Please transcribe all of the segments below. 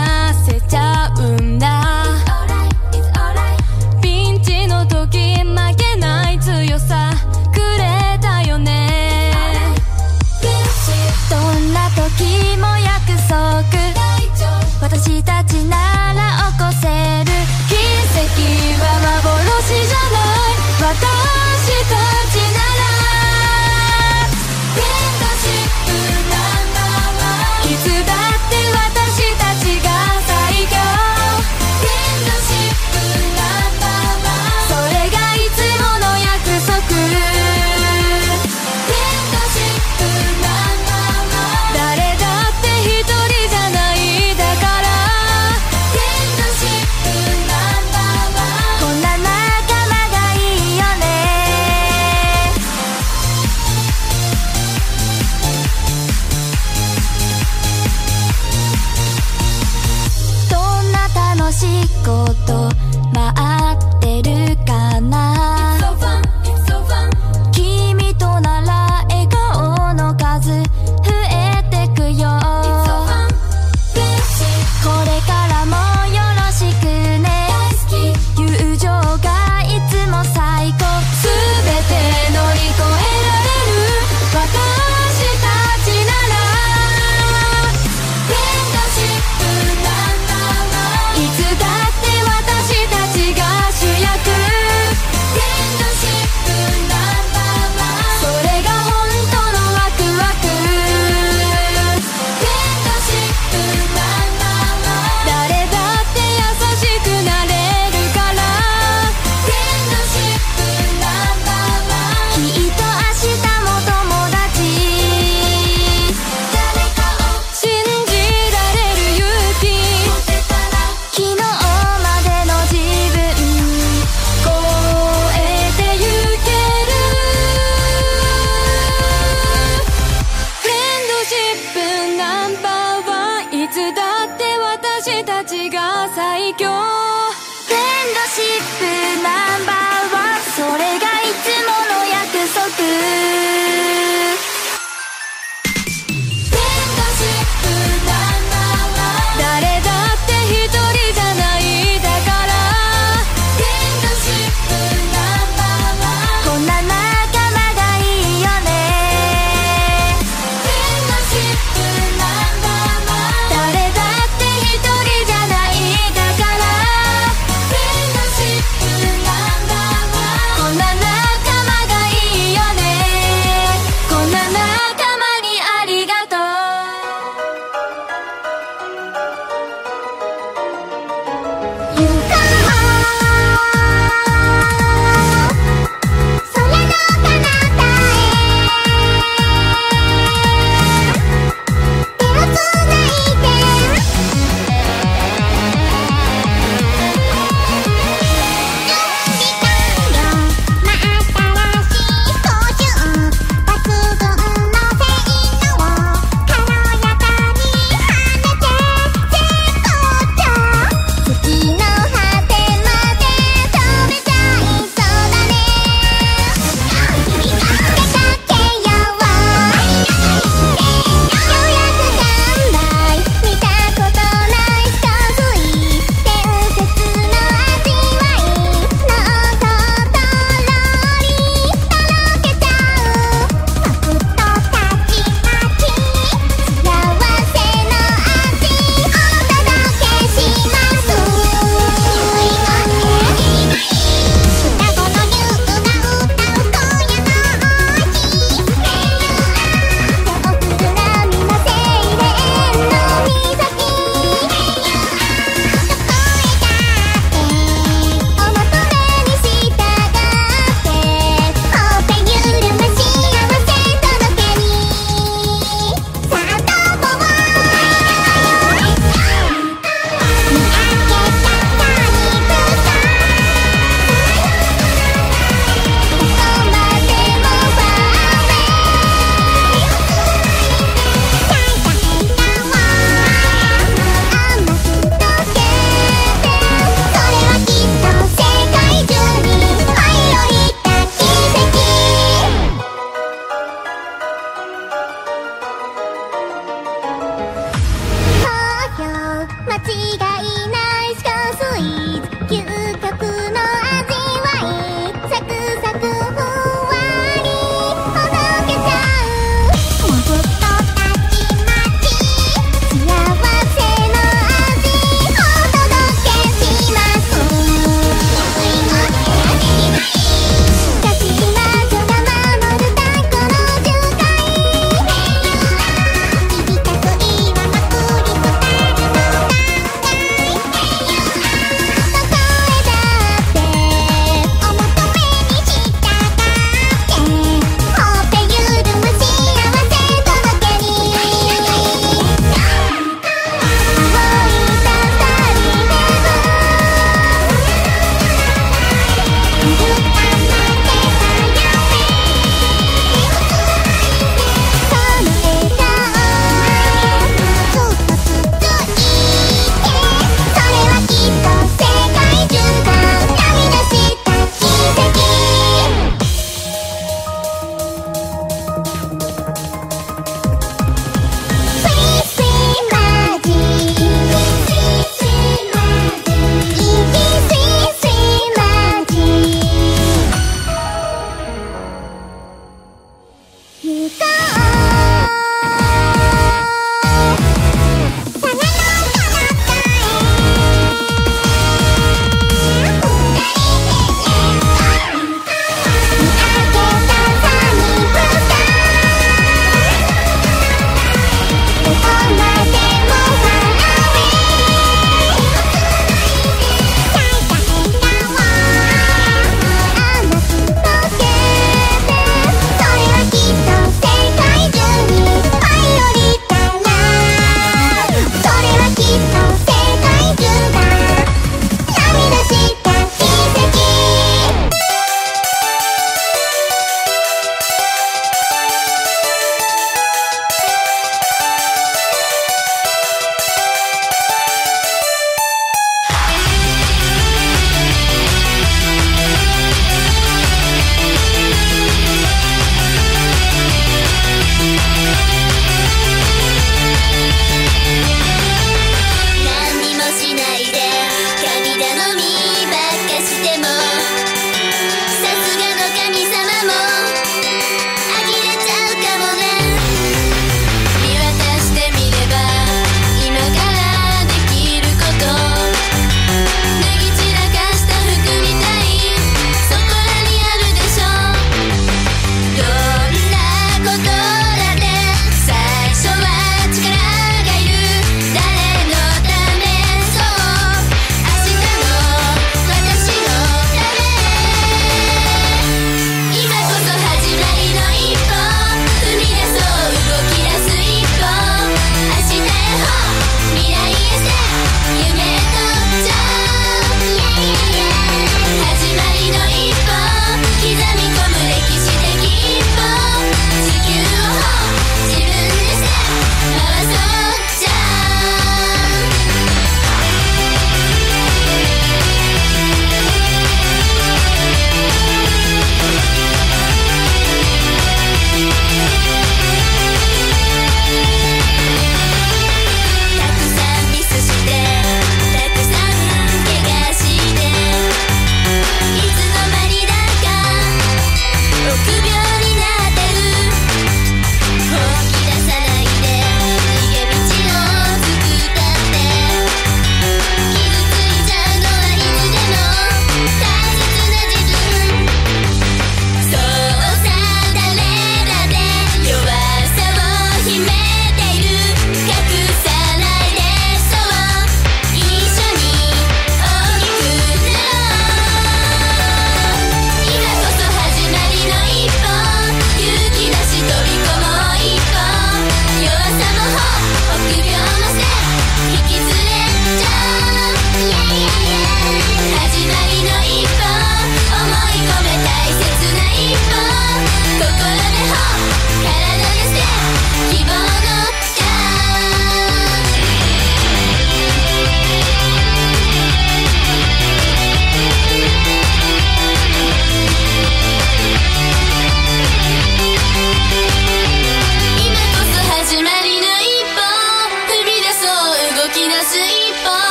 ッ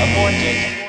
Aborted.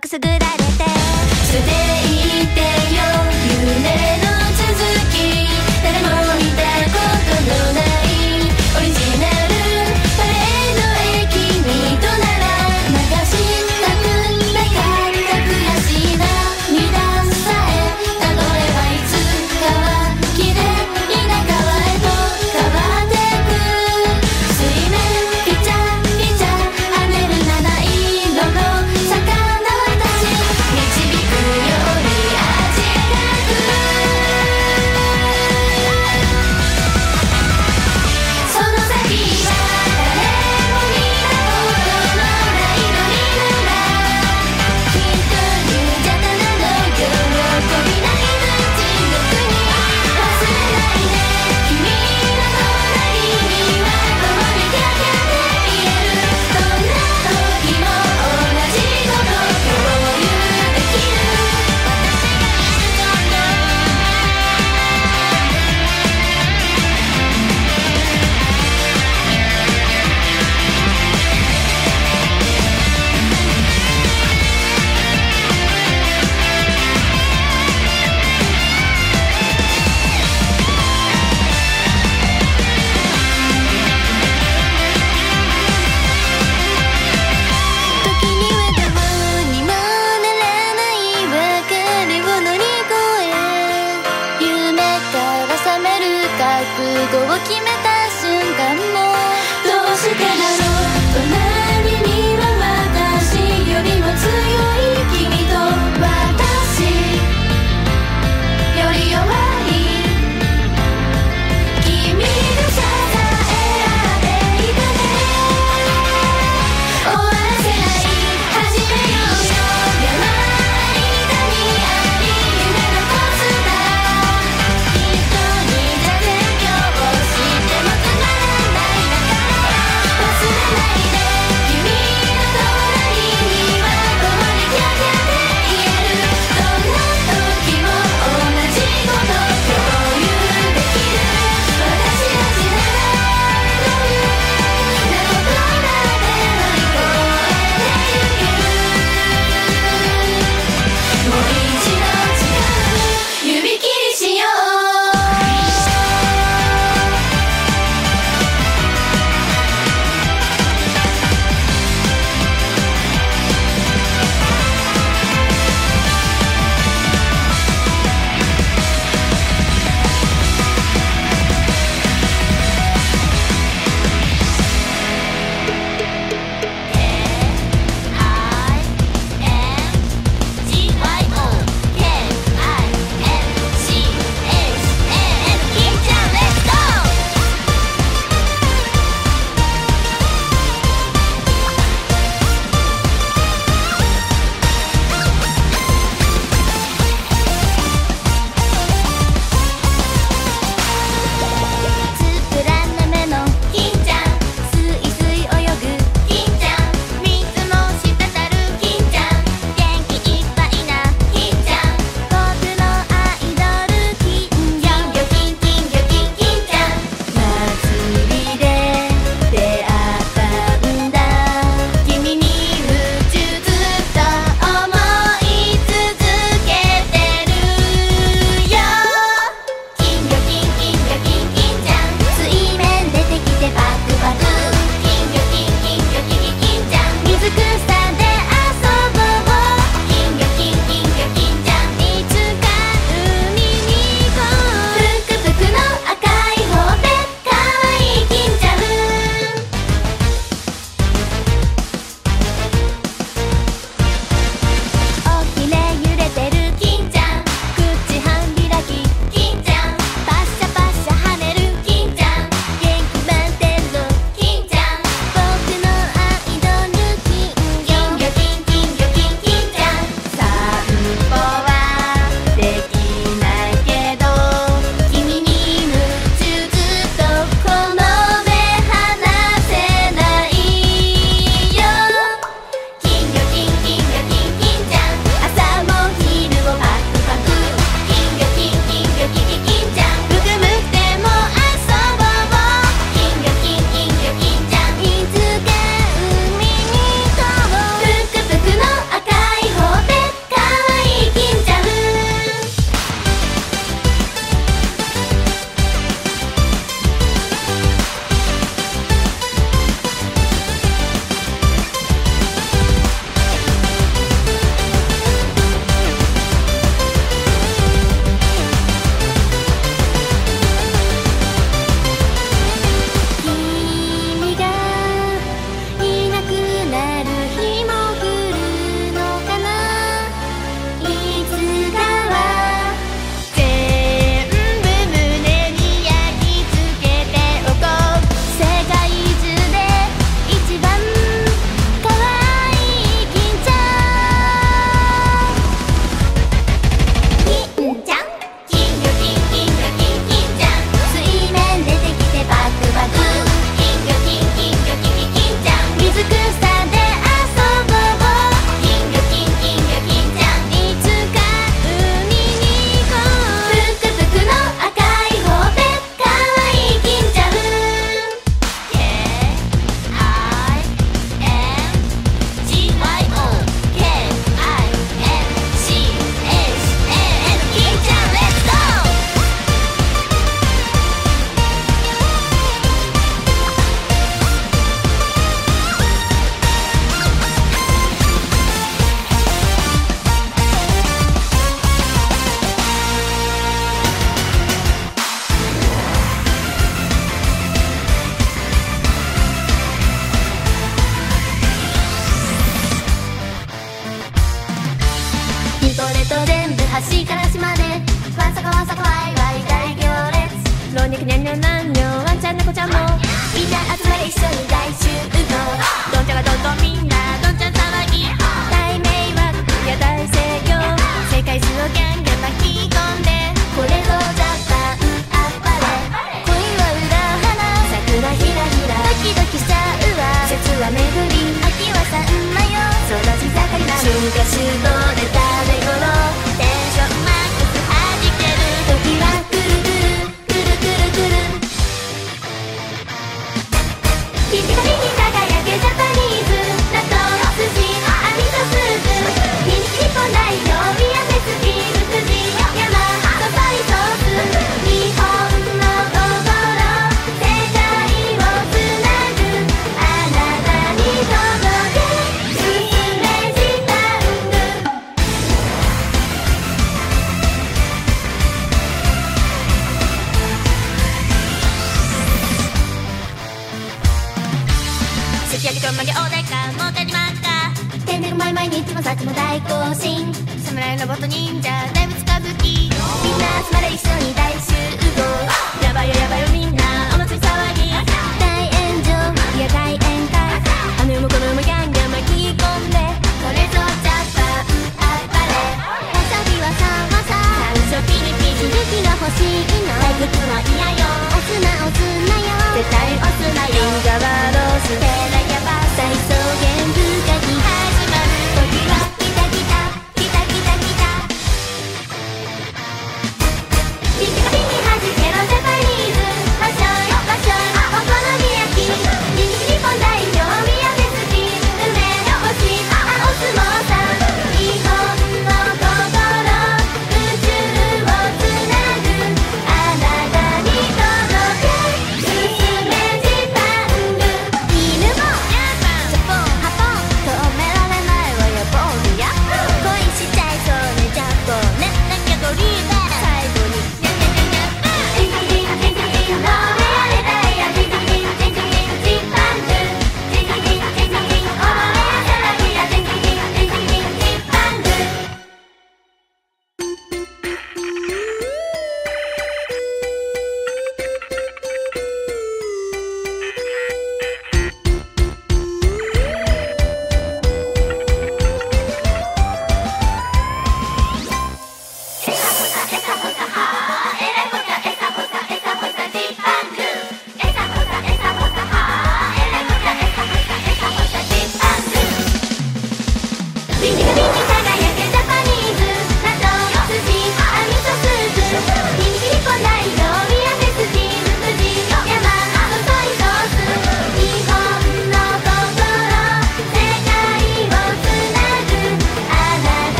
こ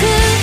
く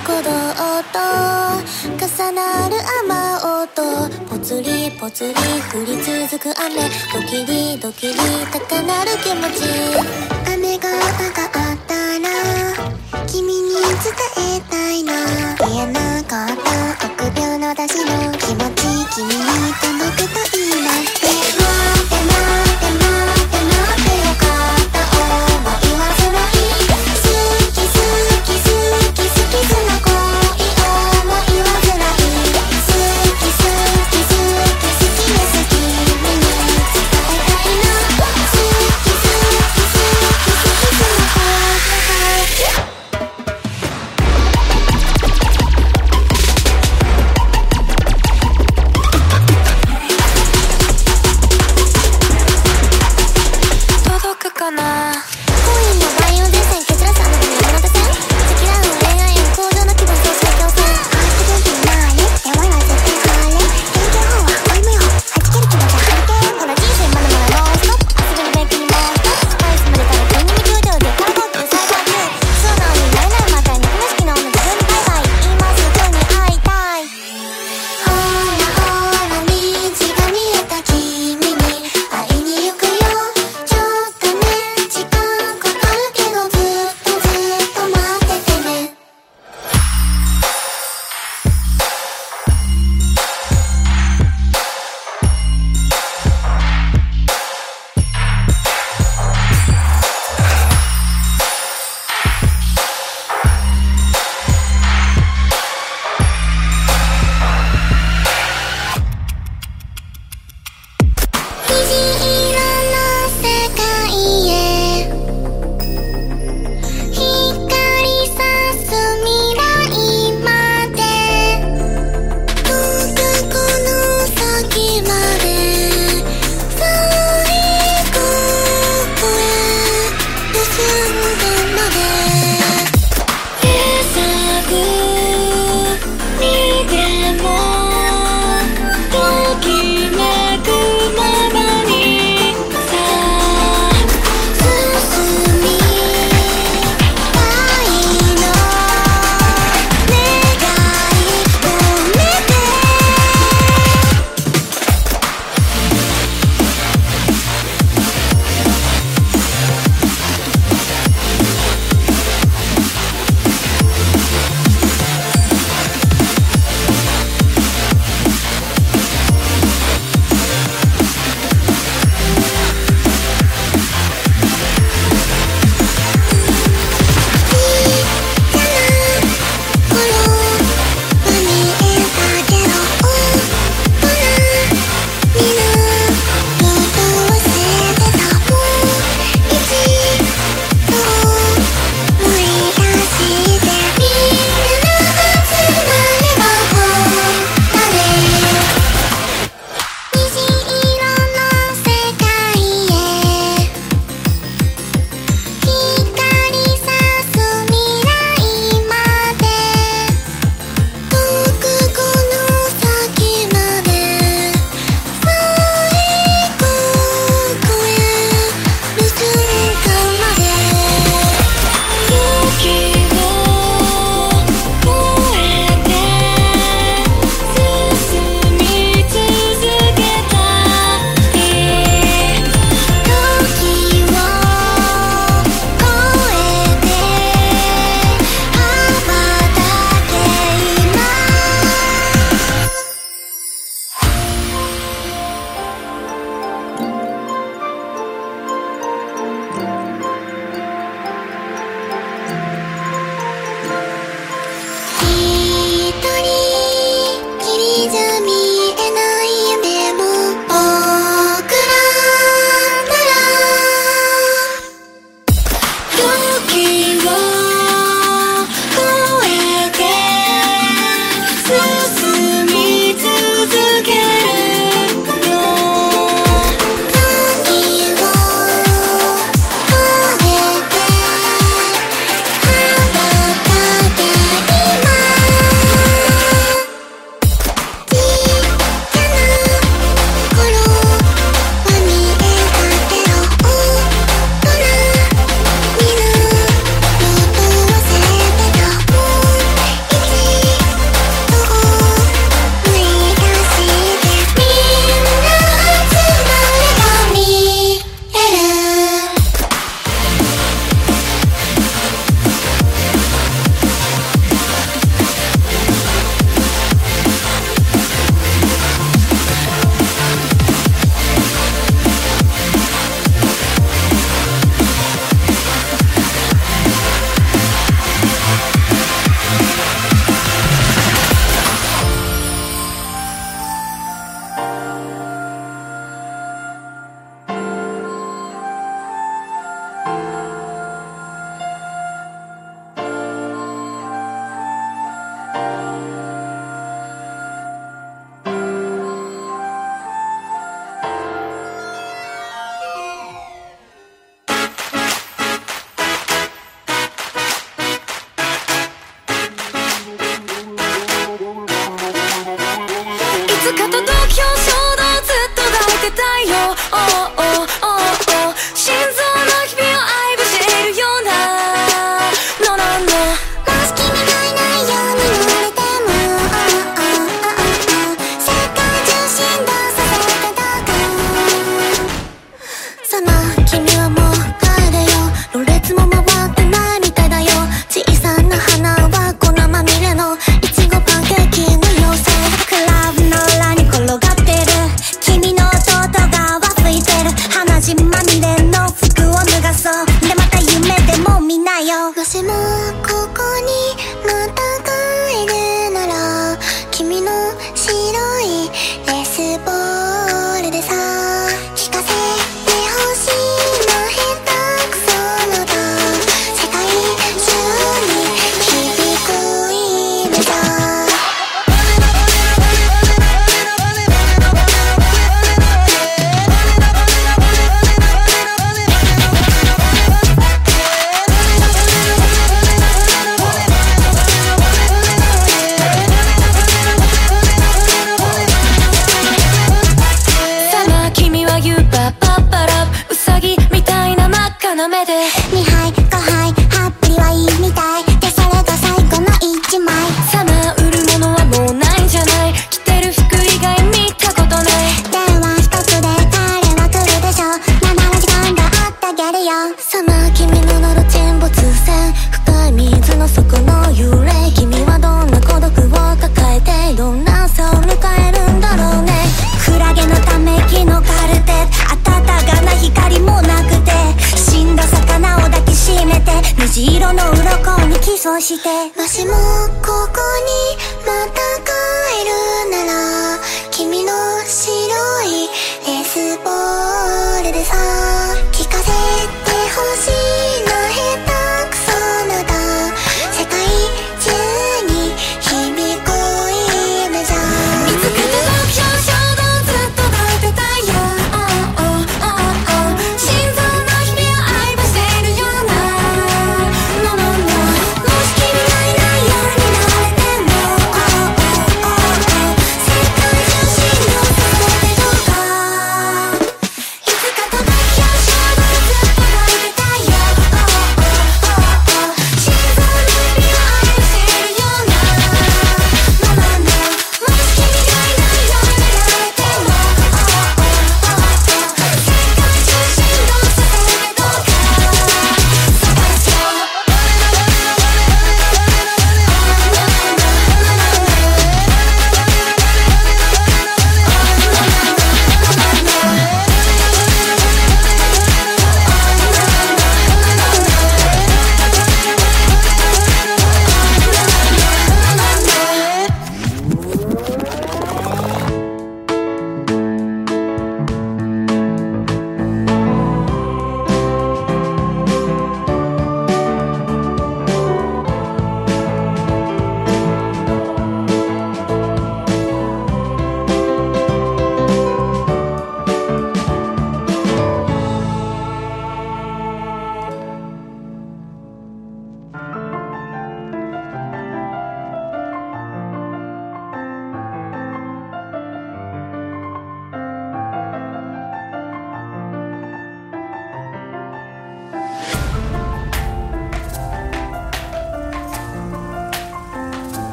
と重なる雨音ぽつりぽつり降り続く雨ドキリドキリ高鳴る気持ち雨が上がったら君に伝えたいな言えなかった臆病の私の気持ち君に届くといいな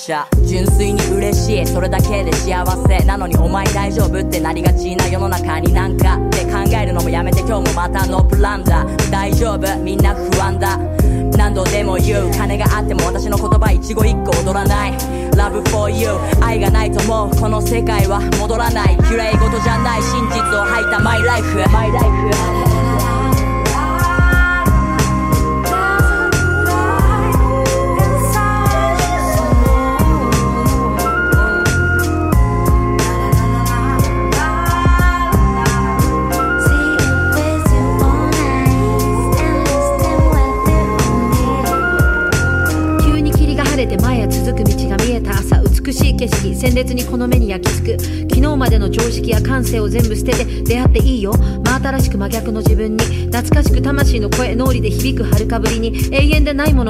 社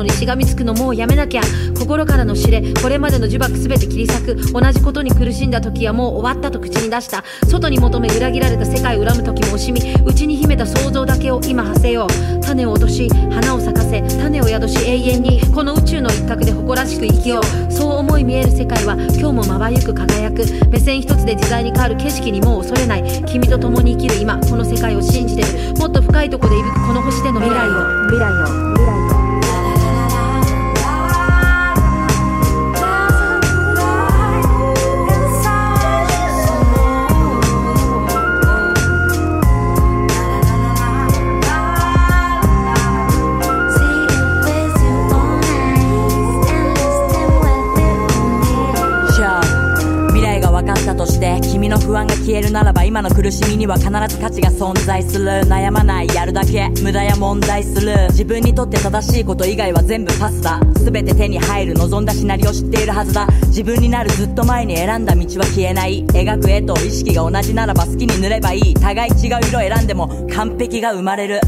のにしがみつくのもうやめなきゃ。心からの知れこれまでの呪縛全て切り裂く。同じことに苦しんだ時はもう終わったと口に出した。外に求め裏切られた世界を恨む時も惜しみ。内に秘めた想像だけを今馳せよう。種を落とし花を咲かせ種を宿し永遠に。この宇宙の一角で誇らしく生きよう。そう思い見える世界は今日もまばゆく輝く。目線一つで自在に変わる景色にもう恐れない。君と共に生きる今この世界を信じてる。もっと深いとこでいびくこの星での未来を。未来を。未来を。今の苦しみには必ず価値が存在する。悩まないやるだけ。無駄や問題する。自分にとって正しいこと以外は全部パスだ。全て手に入る望んだシナリオ知っているはずだ。自分になるずっと前に選んだ道は消えない。描く絵と意識が同じならば好きに塗ればいい。互い違う色選んでも完璧が生まれる。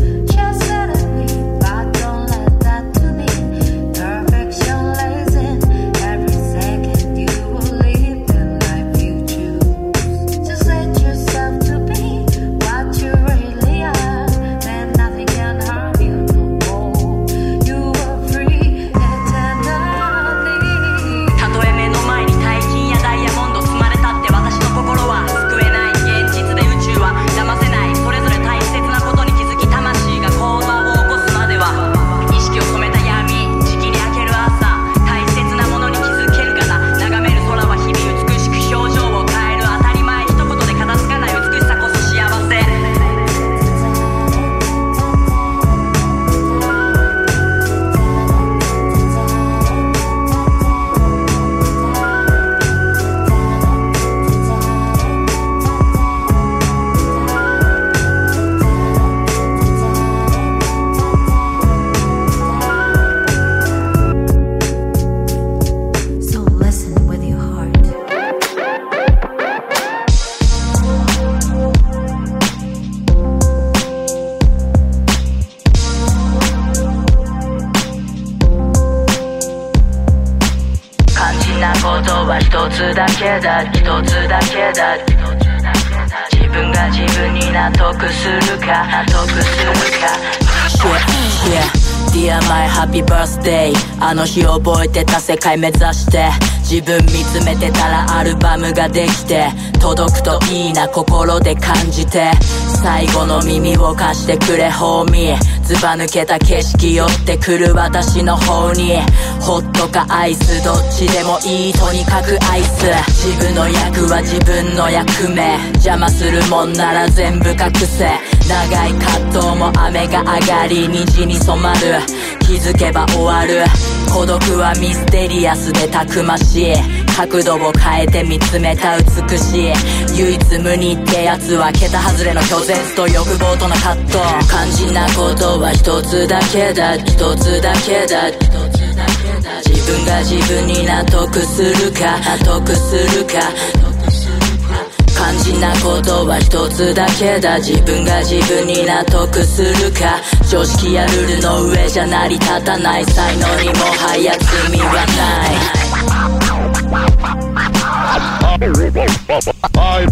界目指して自分見つめてたらアルバムができて届くといいな心で感じて最後の耳を貸してくれホーミーずば抜けた景色寄ってくる私の方に。ホットかアイスどっちでもいい。とにかくアイス。自分の役は自分の役目。邪魔するもんなら全部隠せ。長い葛藤も雨が上がり虹に染まる。気づけば終わる。孤独はミステリアスでたくましい。角度を変えて見つめた美しい。唯一無二ってやつは桁外れの拒絶と欲望との葛藤。肝心なことは一つだけだ一つだけだ。一つだけだ。自分が自分に納得するか納得するか。大事なことは一つだけだ。自分が自分に納得するか。常識やルールの上じゃ成り立たない才能にもはや罪はない。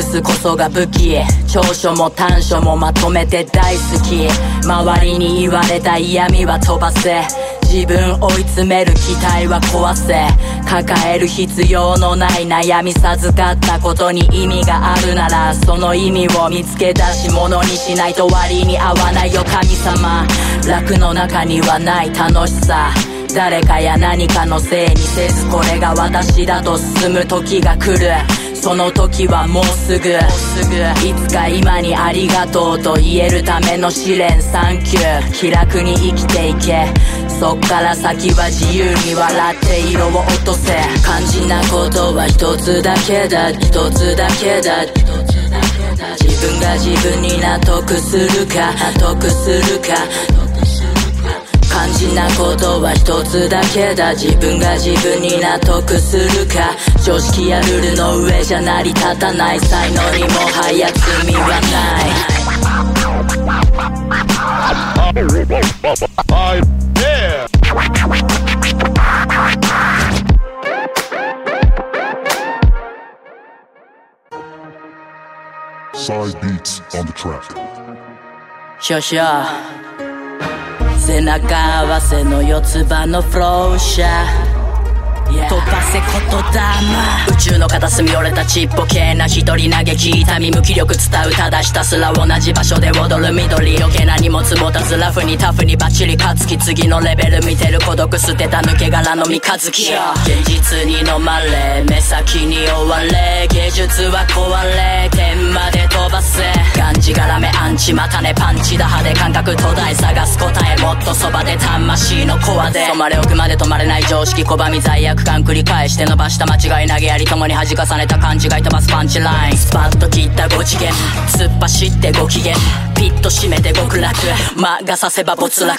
ックスこそが武器長所も短所もまとめて大好き周りに言われた嫌味は飛ばせ。自分追い詰める期待は壊せ。抱える必要のない悩み授かったことに意味があるならその意味を見つけ出し物にしないと割に合わないよ神様。楽の中にはない楽しさ。誰かや何かのせいにせずこれが私だと進む時が来る。その時はもうすぐ。いつか今にありがとうと言えるための試練。サンキュー。気楽に生きていけ。そっから先は自由に笑って色を落とせ。肝心なことは一つだけだ。一つだけだ。一つだけだ自分が自分に納得するか。納得するか。肝心なことは一つだけだ。自分が自分に納得するか。常識やルールの上じゃ成り立たない才能にもはや罪はない。Side beats on the track. 少々背中合わせの四つ葉のフローシャ飛ばせ言霊宇宙の片隅折れたちっぽけな一人嘆き痛み無気力伝うただひたすら同じ場所で踊る緑余計な荷物持たずラフにタフにバッチリ勝つき次のレベル見てる孤独捨てた抜け殻の三日月現実に飲まれ目先に追われ芸術は壊れ天まで飛ばせがんじがらめアンチまたねパンチ打破で感覚途絶え探す答えもっとそばで魂のコアで染まれ奥まで止まれない常識拒み罪悪繰り返して伸ばした間違い投げやり共に恥重ねた勘違い飛ばすパンチライン。スパッと切った5次元。突っ走ってご機嫌。ピッと締めて極楽。魔がさせば没落。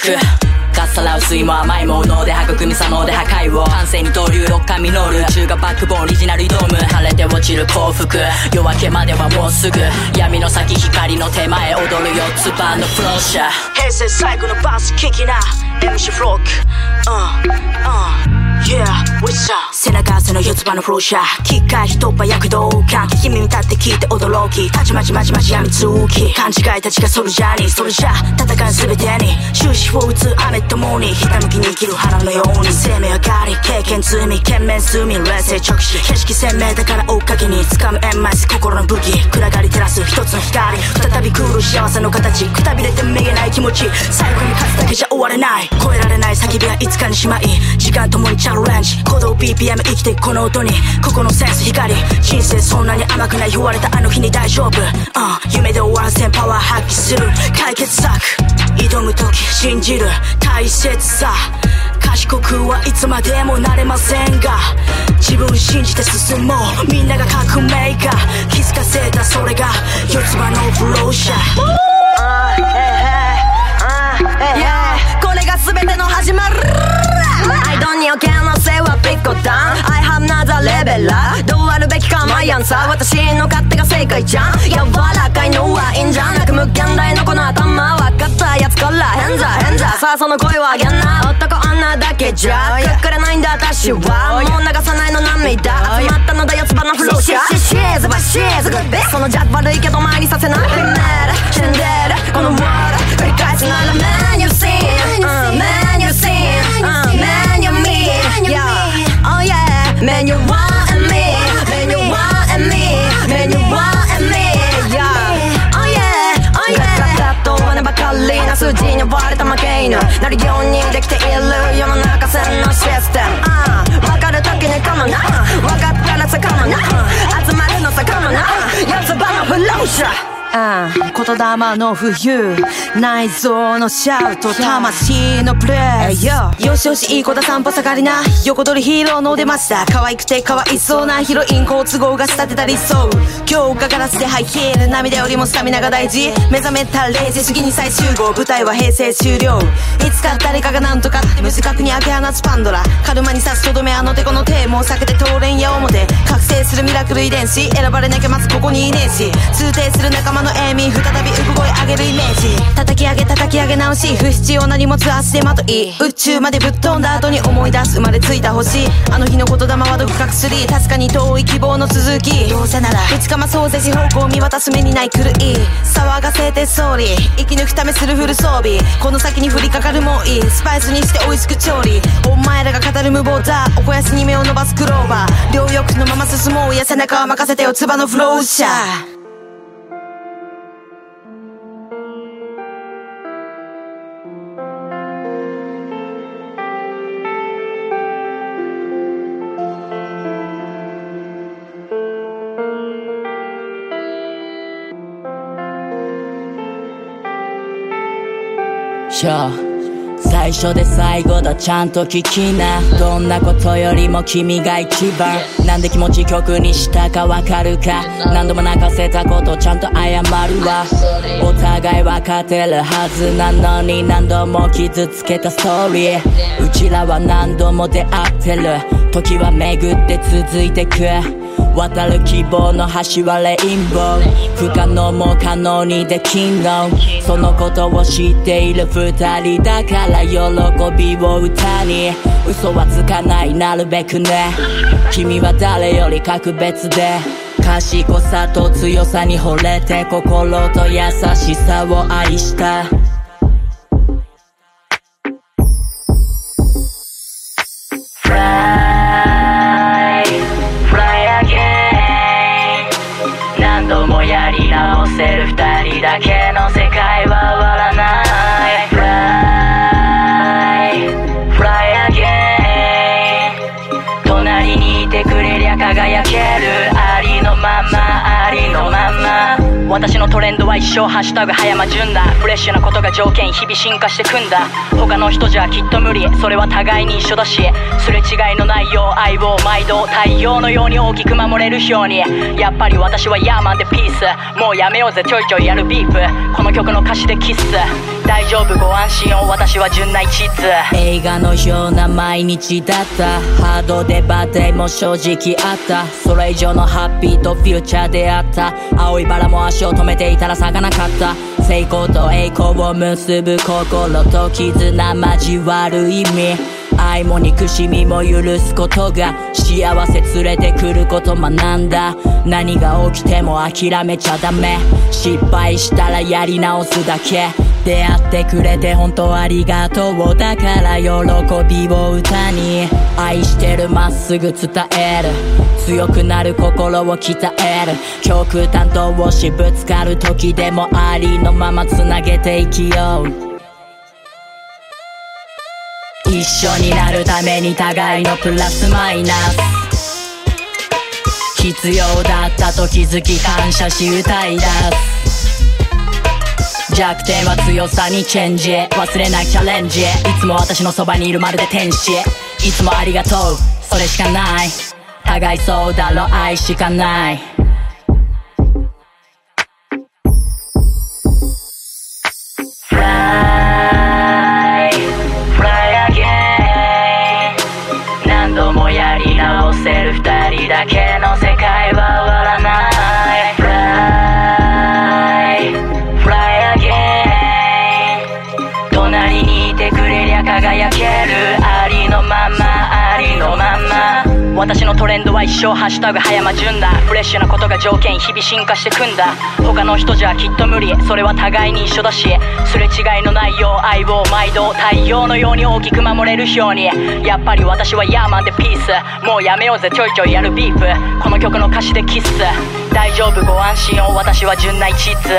かっさらう水も甘いも脳で育み左脳で破壊を。感性に投入六感実る。宇宙がバックボーンオリジナル挑む晴れて落ちる幸福。夜明けまではもうすぐ。闇の先光の手前踊る四つ葉のフローシャ平成最後のバス聞きな MC フロックうんうん Yeah, what's up? 背中汗の四つ葉のフローシャー。機械一っぱ躍動感。君に立って聞いて驚き。たちまちまちまち闇つき。勘違いたちがソルジャーにそれじゃ戦う全てに終止符を打つ雨ともに。ひたむきに生きる花のように。生命上がり。経験積み。懸命済み冷静直視。景色鮮明だから追っかけに。掴む円満心の武器。暗がり照らす。一つの光。再び来る幸せの形。くたびれてめげない気持ち。最後に勝つだけじゃ終われない。超えられない。叫びはいつかにしまい。時間ともにチャレンジ鼓動 BPM 生きてこの音に。ここのセンス光人生そんなに甘くない言われたあの日に大丈夫、uh, 夢で終わらせんパワー発揮する。解決策。挑む時信じる。大切さ。賢くはいつまでもなれませんが。自分信じて進もう。みんなが革命家。気づかせたそれが四つ葉のフローシャこれが全ての始まる Don't need okay のせいはピッコダウン I have another level どうあるべきかマイアンサー私の勝手が正解じゃん。柔らかいのはいいんじゃなく無限大のこの頭分かったやつから変座変座さあその声を上げんな。男女なだけじゃ。かからないんだ私は。もう流さないの涙。集まったのだ四つ葉のフローシャー。シーズバシーズグッビそのジャッ悪いけど前にさせない。メール。シャンデール。このワール繰り返すならメニ数字に追われた負け犬。なるようにできている世の中線のシステム。ああ分かる時にかもな。分かったらさかもな集まるのさかもな四つ葉のフローシャー。ああ言霊の冬内臓のシャウト魂のプレイよしよしいい子だ散歩盛りな。横取りヒーローの出ました。可愛くて可愛そうなヒロイン好都合が仕立てた理想。強化ガラスでハイヒール涙よりもスタミナが大事。目覚めた0時過ぎに再集合。舞台は平成終了。いつか誰かが何とか無自覚に開け放つパンドラ。カルマに刺すとどめあの手この手もう避けて通れんや表覚醒するミラクル遺伝子。選ばれなきゃまずここにいねえし。通底する仲間のエイミ再び産声上げるイメージ。叩き上げ叩き上げ直し。不必要な荷物足でまとい宇宙までぶっ飛んだ後に思い出す生まれついた星。あの日の言霊はど深くすり確かに遠い希望の続き。どうせなら。ぶちかまそうぜ四方向を見渡す目にない狂い。騒がせて総理。生き抜くためするフル装備。この先に降りかかるもいい。スパイスにして美味しく調理。お前らが語る無謀だ。お肥やしに目を伸ばすクローバー。両翼のまま進もう。や背中は任せてよ。唾のフローシャー。ょ最初で最後だちゃんと聞きな。どんなことよりも君が一番。なんで気持ち曲にしたかわかるか。何度も泣かせたことちゃんと謝るわ。お互い分かってるはずなのに何度も傷つけたストーリー。うちらは何度も出会ってる。時は巡って続いてく渡る希望の橋はレインボー。不可能も可能にできんの。そのことを知っている二人だから喜びを歌に。嘘はつかないなるべくね。君は誰より格別で。賢さと強さに惚れて心と優しさを愛した。私のトレンドは一生ハッシュタグ葉山純だ。フレッシュなことが条件日々進化してくんだ。他の人じゃきっと無理。それは互いに一緒だし。すれ違いのないよう愛を毎度太陽のように大きく守れるように。やっぱり私はヤーマンでピース。もうやめようぜちょいちょいやるビープこの曲の歌詞でキス。大丈夫ご安心を。私は純な一途映画のような毎日だった。ハードでバテも正直あった。それ以上のハッピーとフューチャーであった。青いバラも足を止めていたら咲かなかった。成功と栄光を結ぶ心と絆交わる意味。愛も憎しみも許すことが幸せ連れてくること学んだ。何が起きても諦めちゃダメ。失敗したらやり直すだけ。出会ってくれて本当ありがとう。だから喜びを歌に。愛してるまっすぐ伝える。強くなる心を鍛える。極端と押しぶつかる時でもありのままつなげていきよう。一緒になるために互いのプラスマイナス。必要だったと気づき感謝し歌い出す。弱点は強さにチェンジへ。忘れないチャレンジへ。いつも私のそばにいるまるで天使へ。いつもありがとう。それしかない。互いそうだろ。愛しかない。私のトレンドは一生ハッシュタグ葉山純だ。フレッシュなことが条件日々進化してくんだ。他の人じゃきっと無理。それは互いに一緒だし。すれ違いのないよう相棒毎度太陽のように大きく守れるように。やっぱり私はヤーマンでピース。もうやめようぜちょいちょいやるビーフ。この曲の歌詞でキス。大丈夫ご安心を。私は純な一途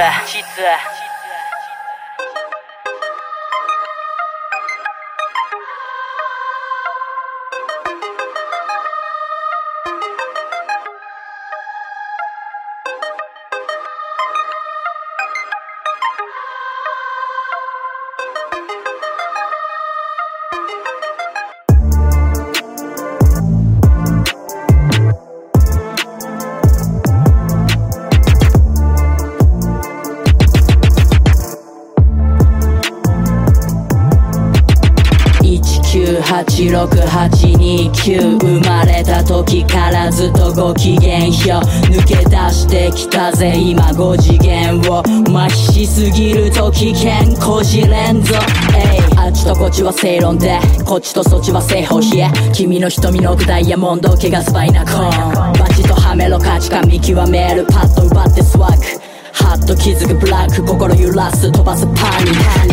6829生まれた時からずっとご機嫌よ抜け出してきたぜ。今5次元を。麻痺しすぎると危険こじれんぞ。えいあっちとこっちは正論で。こっちとそっちは正方冷え君の瞳の奥ダイヤモンド毛がスパイナコーン。バチとはめろ価値観見極める。パッと奪ってスワッグ。ハッと気づくブラック。心揺らす。飛ばすパニック。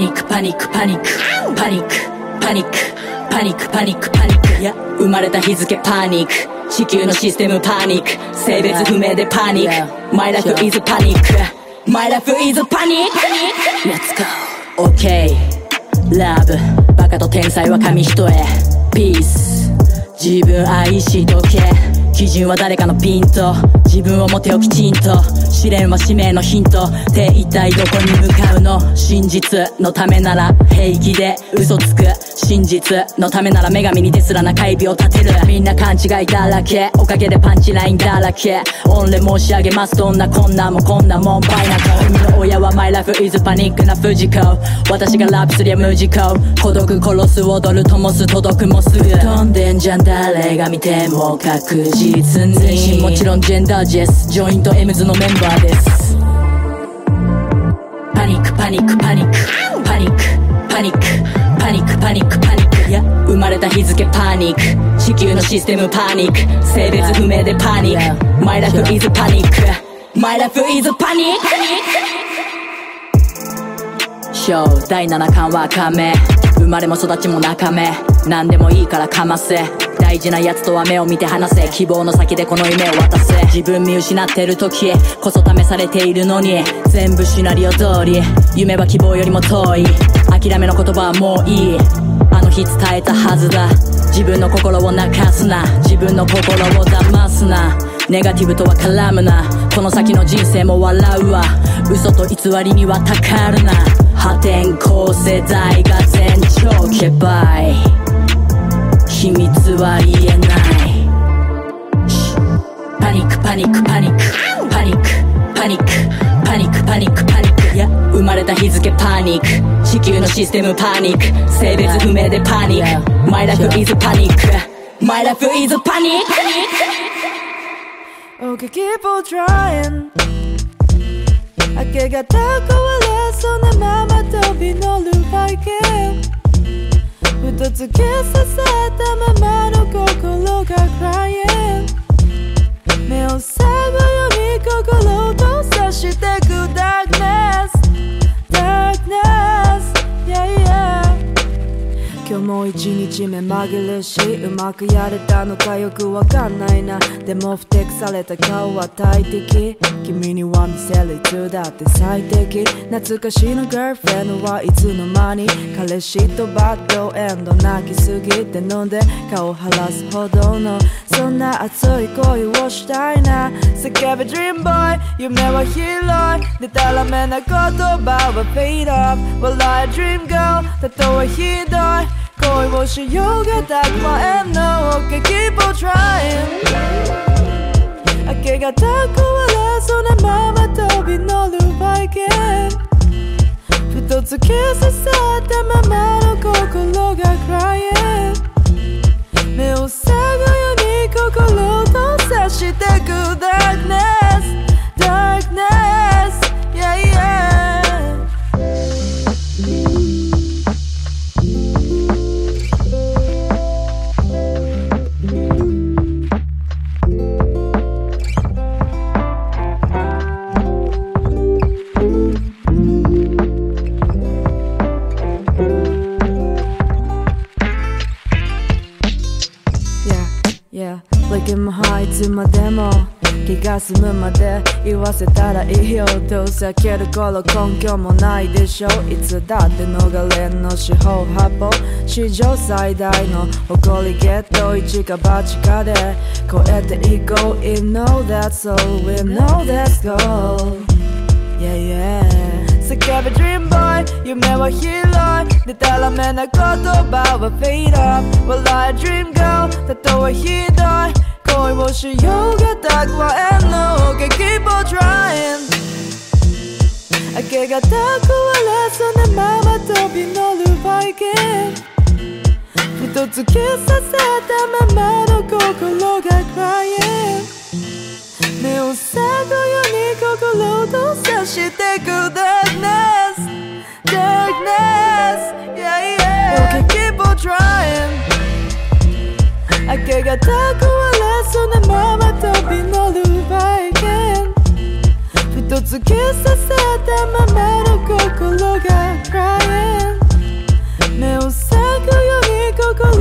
ニックパニックパニック。パニックパニックパニックパニックパニック。いや生まれた日付パニック。地球のシステムパニック。性別不明でパニック。My life is panic My life is panic Let's go. OK Love. バカと天才は紙一重。Peace. 自分愛しとけ基準は誰かのピント。自分を持てよきちんと。試練は使命のヒント。って一体どこに向かうの？真実のためなら平気で。嘘つく。真実のためなら女神にですら中指を立てる。みんな勘違いだらけ。おかげでパンチラインだらけ。御礼申し上げます。どんなこんなもこんなもんバイナコ君の親は My life is パニックなフジコ私がラップすりゃ無事故孤独殺す踊る灯す届くもすぐ。飛んでんじゃん。誰が見ても確実。に全身もちろんジェンダージェスジョイントエムズのメンバーですパニックパニックパニックパニックパニックパニックパニックパニックいや生まれた日付パニック地球のシステムパニック性別不明でパニック My life is パニック My life is パニックショー第7巻は亀生まれも育ちも中目何でもいいからかませ大事なやつとは目を見て話せ。希望の先でこの夢を渡せ。自分見失ってる時こそ試されているのに全部シナリオ通り夢は希望よりも遠い。諦めの言葉はもういい。あの日伝えたはずだ。自分の心を泣かすな。自分の心を騙すな。ネガティブとは絡むな。この先の人生も笑うわ。嘘と偽りにはたかるな。破天荒世代が全長けばい。秘密は言えない。パニックパニックパニック。パニックパニック。パニックパニックパニック。いや生まれた日付パニック。地球のシステムパニック。性別不明でパニック。My life is パニック My life is パニック Okay, keep on trying 明け方壊れそうなまま飛び乗るバイキン二つ消させたままの心が crying 目を覚むように心を閉ざしてく darkness darkness も一日目紛れしうまくやれたのかよくわかんないな。でもふてくされた顔は大敵。君には見せるいつだって最適。懐かしの girlfriend はいつの間に彼氏とバッドエンド泣きすぎて飲んで顔晴らすほどのそんな熱い恋をしたいな。叫ぶ dream boy 夢は広い。でたらめな言葉は fade up 笑え dream girl たとえひどい。恋をしようが100万円の OK keep on trying 明け方壊れそうなまま飛び乗るバイキン。二つ消させたままの心が crying 目を塞ぐように心を閉ざしてく。darkness darkness Like in my high いつまでも気が済むまで言わせたらいいよ。どうせ開ける頃根拠もないでしょ。いつだって逃れんの四方八方。史上最大の誇りゲット。一か八かで超えていこう。You know that's all we know that's goal. Yeah yeah. 叫ぶ Dream Boy. 夢は広いでたらめな言葉は Fade up. 笑い Dream Girl たとえひどい恋をしようが蓄えんの Okay keep on trying. 明け方壊れそうなまま飛び乗るバイキン一つ消させたままの心が Crying 目を塞ぐように心と接してく Darkness Darkness Yeah yeah. Okay keep on trying. 明け方壊れそうなまま飛び乗るバイキン一つ消させたままの心が Crying 目を塞ぐように心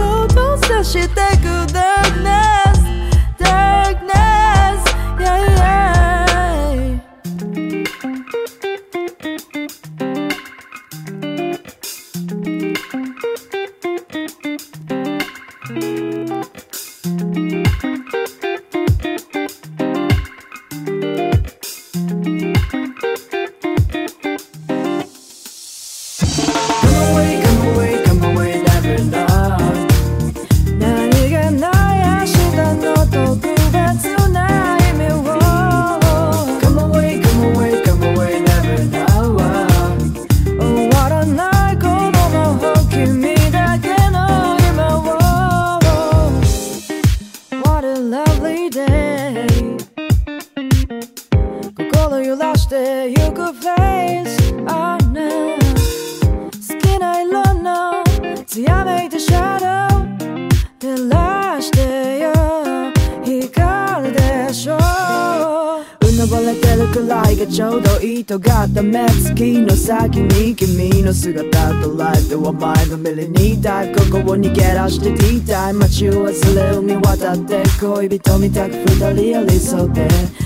って恋人みたく二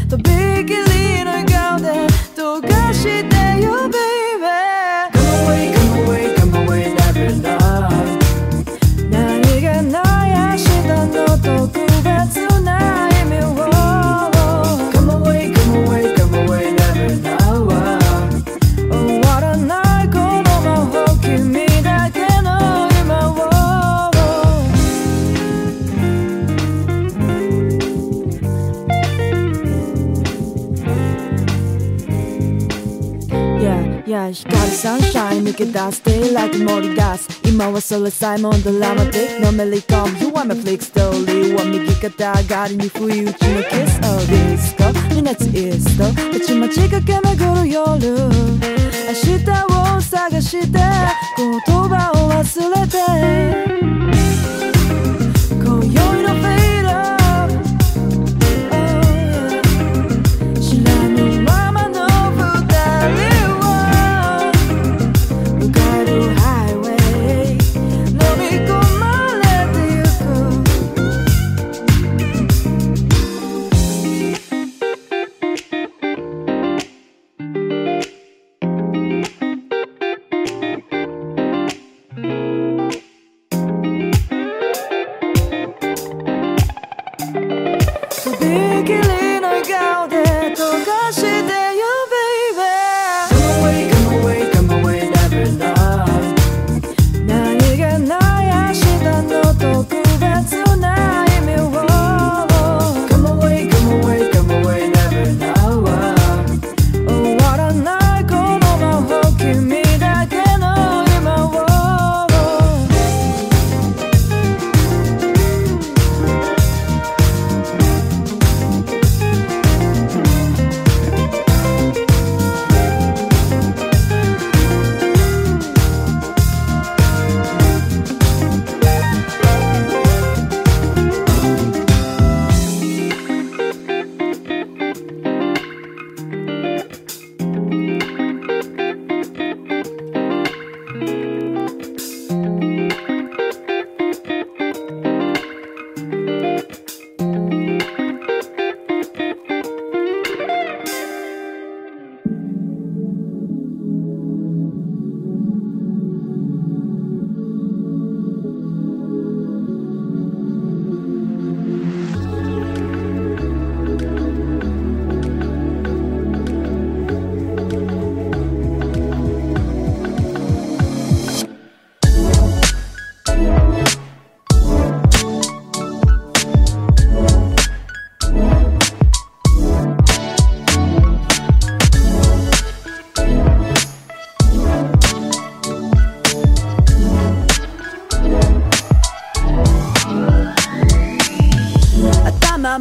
今はそれさえもドラマティックのめり込む You are my flick story は右肩上がりに不意打ちのキス Oh ディスコ2熱イーストたちまち駆け巡る夜明日を探して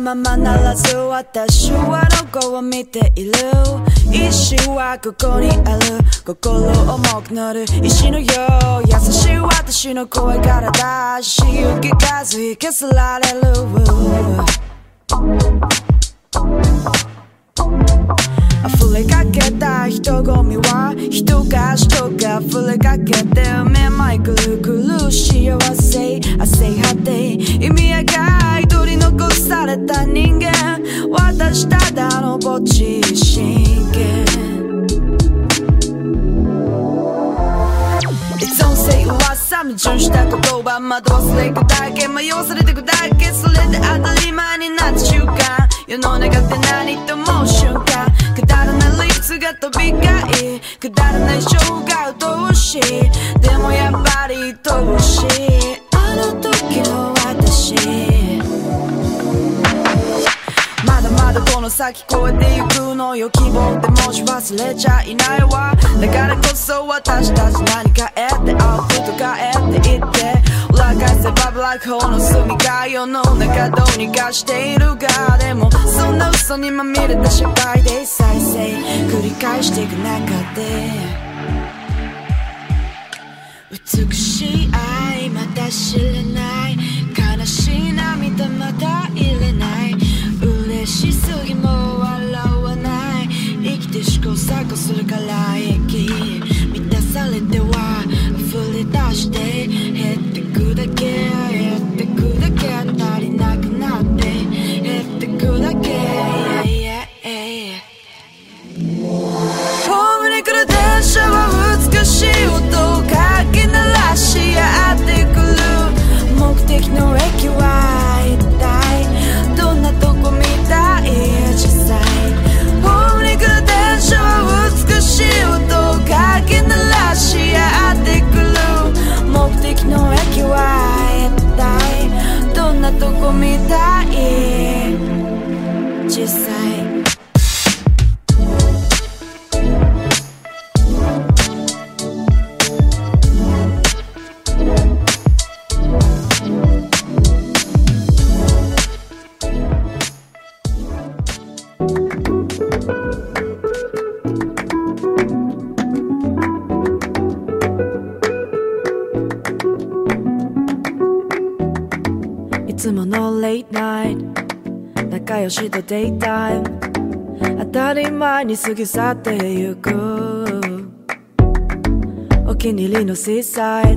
ままならず私はどこを見ている石はここにある。心重くなる石のよう優しい私の声から出し行き風消さられる。中どうにかしているがでもそんな嘘にまみれた失敗で再生繰り返していく中で美しい愛また知しとデイタイム当たり前に過ぎ去ってゆくお気に入りのシーサイ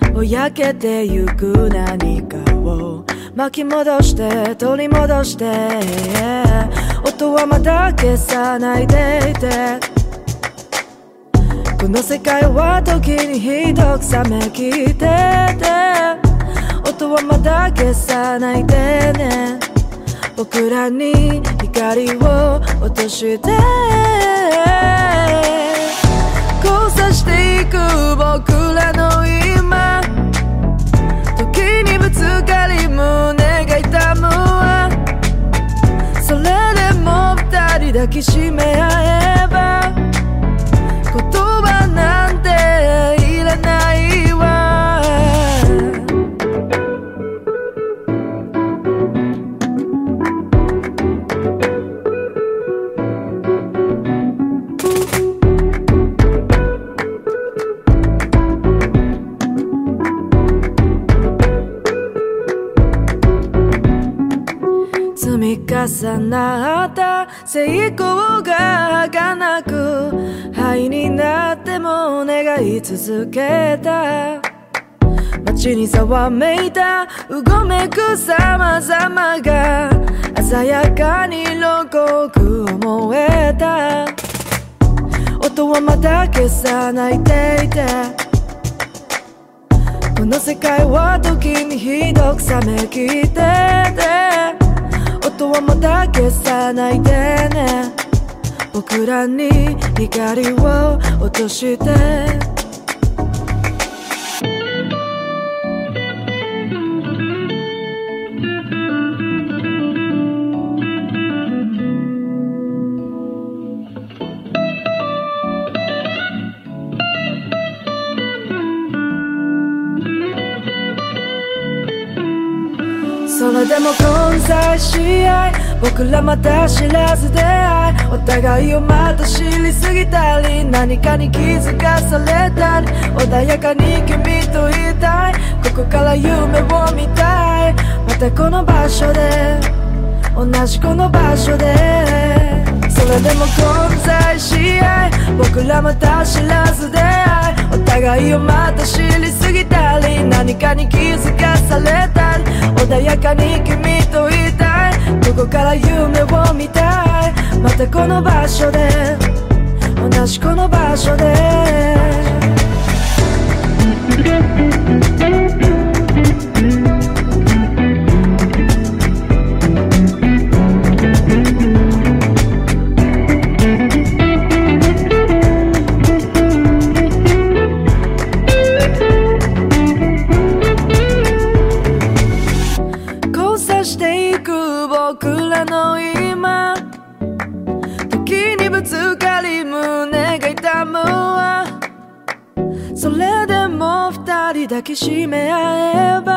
ドぼやけてゆく何かを巻き戻して取り戻して音はまだ消さないでいてこの世界は時にひどく冷めきってて音はまだ消さないでね僕らに光を落として交差していく僕らの今時にぶつかり胸が痛むわ。それでも二人抱きしめ合え。み重なった成功が儚く灰になっても願い続けた。街にざわめいたうごめく様々が鮮やかに色濃く思えた。音はまだ消さないでいて。この世界は時にひどく冷めきってて。とはまだ消さないでね。僕らに光を落として。僕らまた知らず出会いお互いをまた知りすぎたり何かに気づかされたり穏やかに君といたいここから夢を見たい。またこの場所で同じこの場所でそれでも混在し合い僕らまた知らず出会いお互いをまた知りすぎたり何かに気づかされたり穏やかに君といたいここから夢を見たい？またこの場所で。同じこの場所で。しめ合えば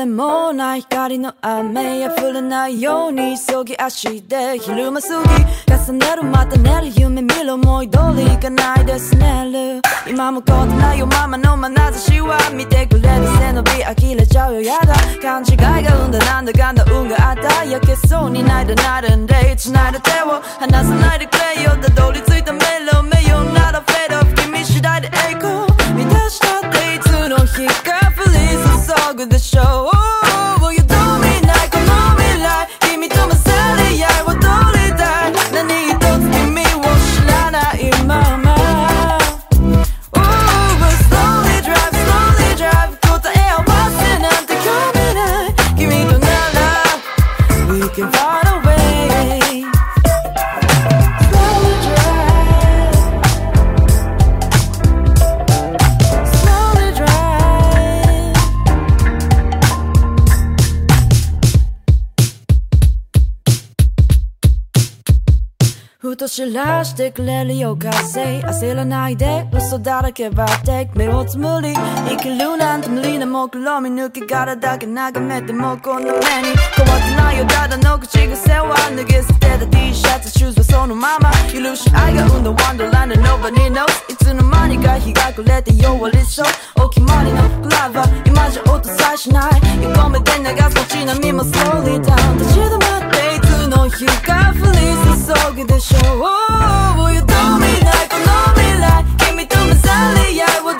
れもない光の雨溢れないように急ぎ足で昼間過ぎ重ねるまた寝る夢見る思い通りいかないですね。る今もこんなよママの眼差しは見てくれる背伸び呆れちゃうよやだ勘違いが生んだなんだかんだ運があった焼けそうにないでなるんで繋いで手を離さないでくれよたどり着いたメロメよならフェードオフ君次第で栄光満たしたっていつの日か降り注ぐでしょう。知らしてくれるよ風焦らないで嘘だらけばって目をつむり生きるなんて無理な目論み抜け殻だけ眺めてもこんな目に変わってないよただの口癖は脱ぎ捨てた T シャツシューズはそのまま許し合いが生んだワンダーランド Nobody knows. いつの間にか日が暮れて弱りそうお決まりのクラバー今じゃ音さえしない横目で流す街並みも slowly down. 立ち止まっていつの日か降り注ぐでしょう Oh, you don't mean ないこの未来君と混ざり合い踊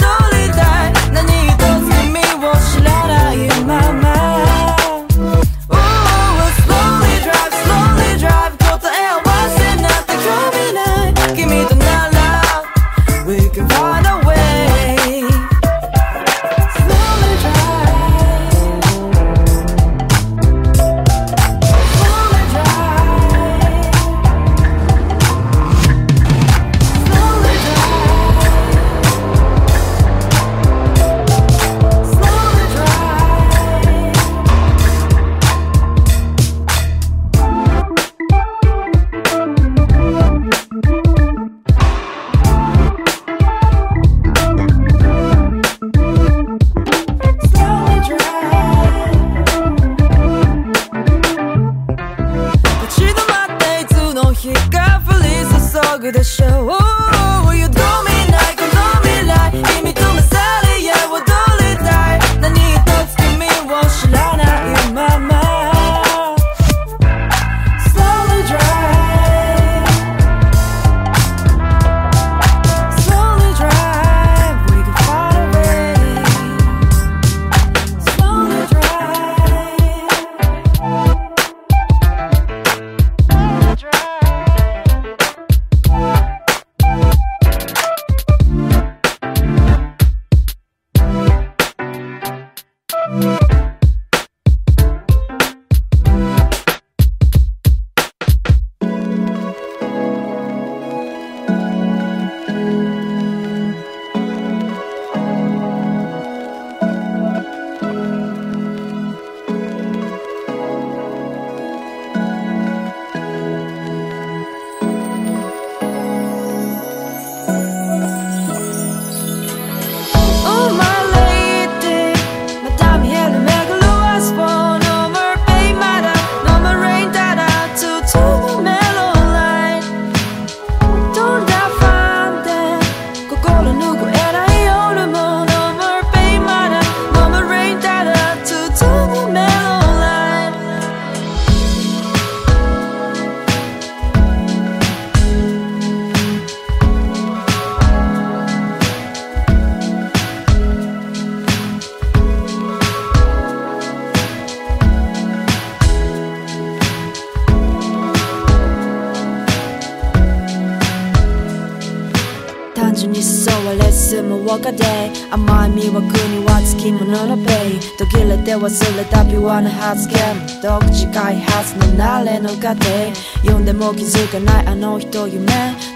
れ進むウォーカーデイ甘い魅惑にはつきもののペイ途切れて忘れたピュアな発言独自開発の慣れの過程。読んでも気づかないあの人夢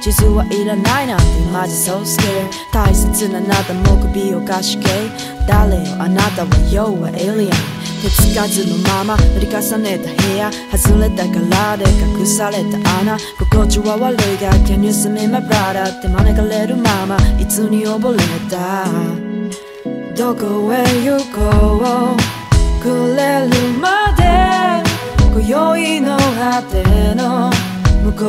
地図はいらないなんてマジ so scared 大切なあなたも首をかしげ誰よあなたは要はエイリアン。つかずのまま塗り重ねた部屋外れた柄で隠された穴。心地は悪いが Can you see me my brother? って招かれるまま。いつに溺れたどこへ行こうくれるまで今宵の果ての向こ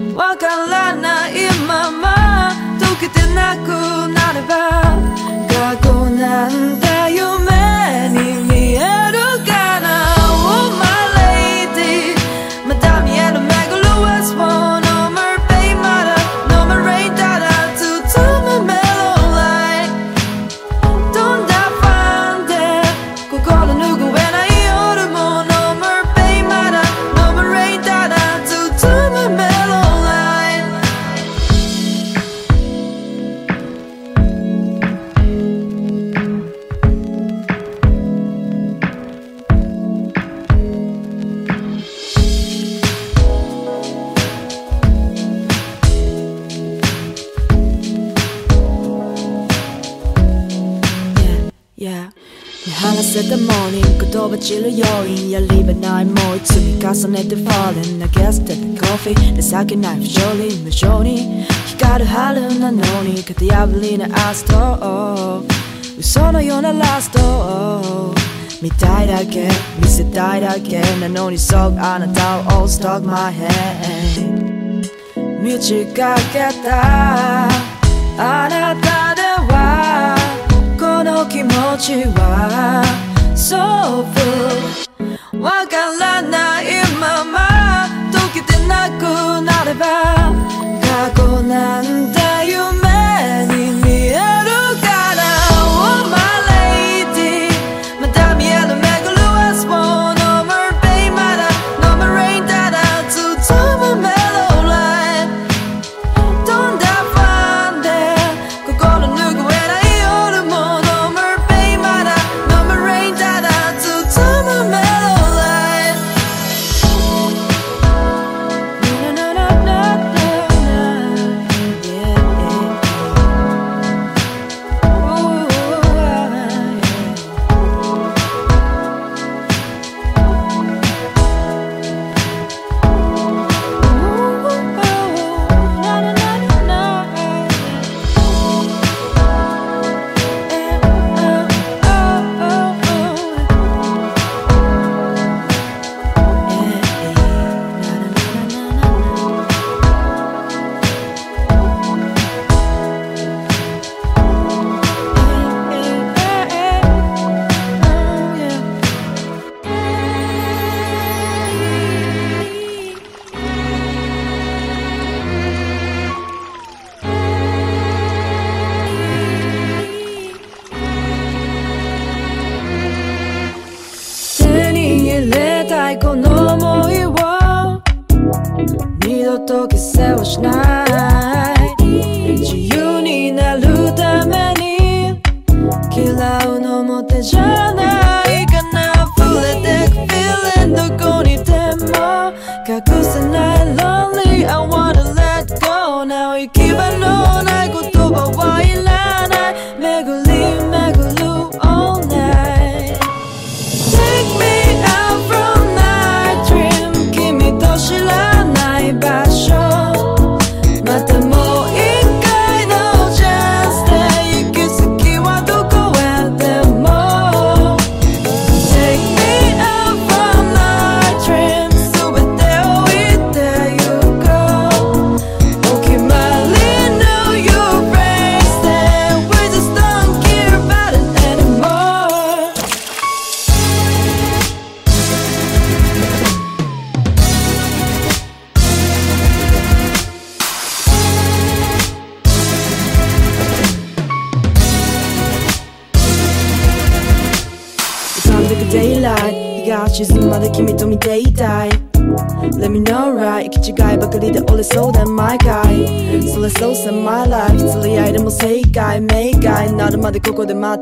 うわからないまま。溶けてなくなれば過去なんて散る要因やり場ないもう積み重ねて Falling 投げ捨てたコーヒー情けない不条理無情に光る春なのに型破りなアスト嘘のようなラスト見たいだけ見せたいだけなのにそうあなたを All stuck my head 満ちかけたあなたではこの気持ちは So full わからないまま溶けてなくなれば過去なんてま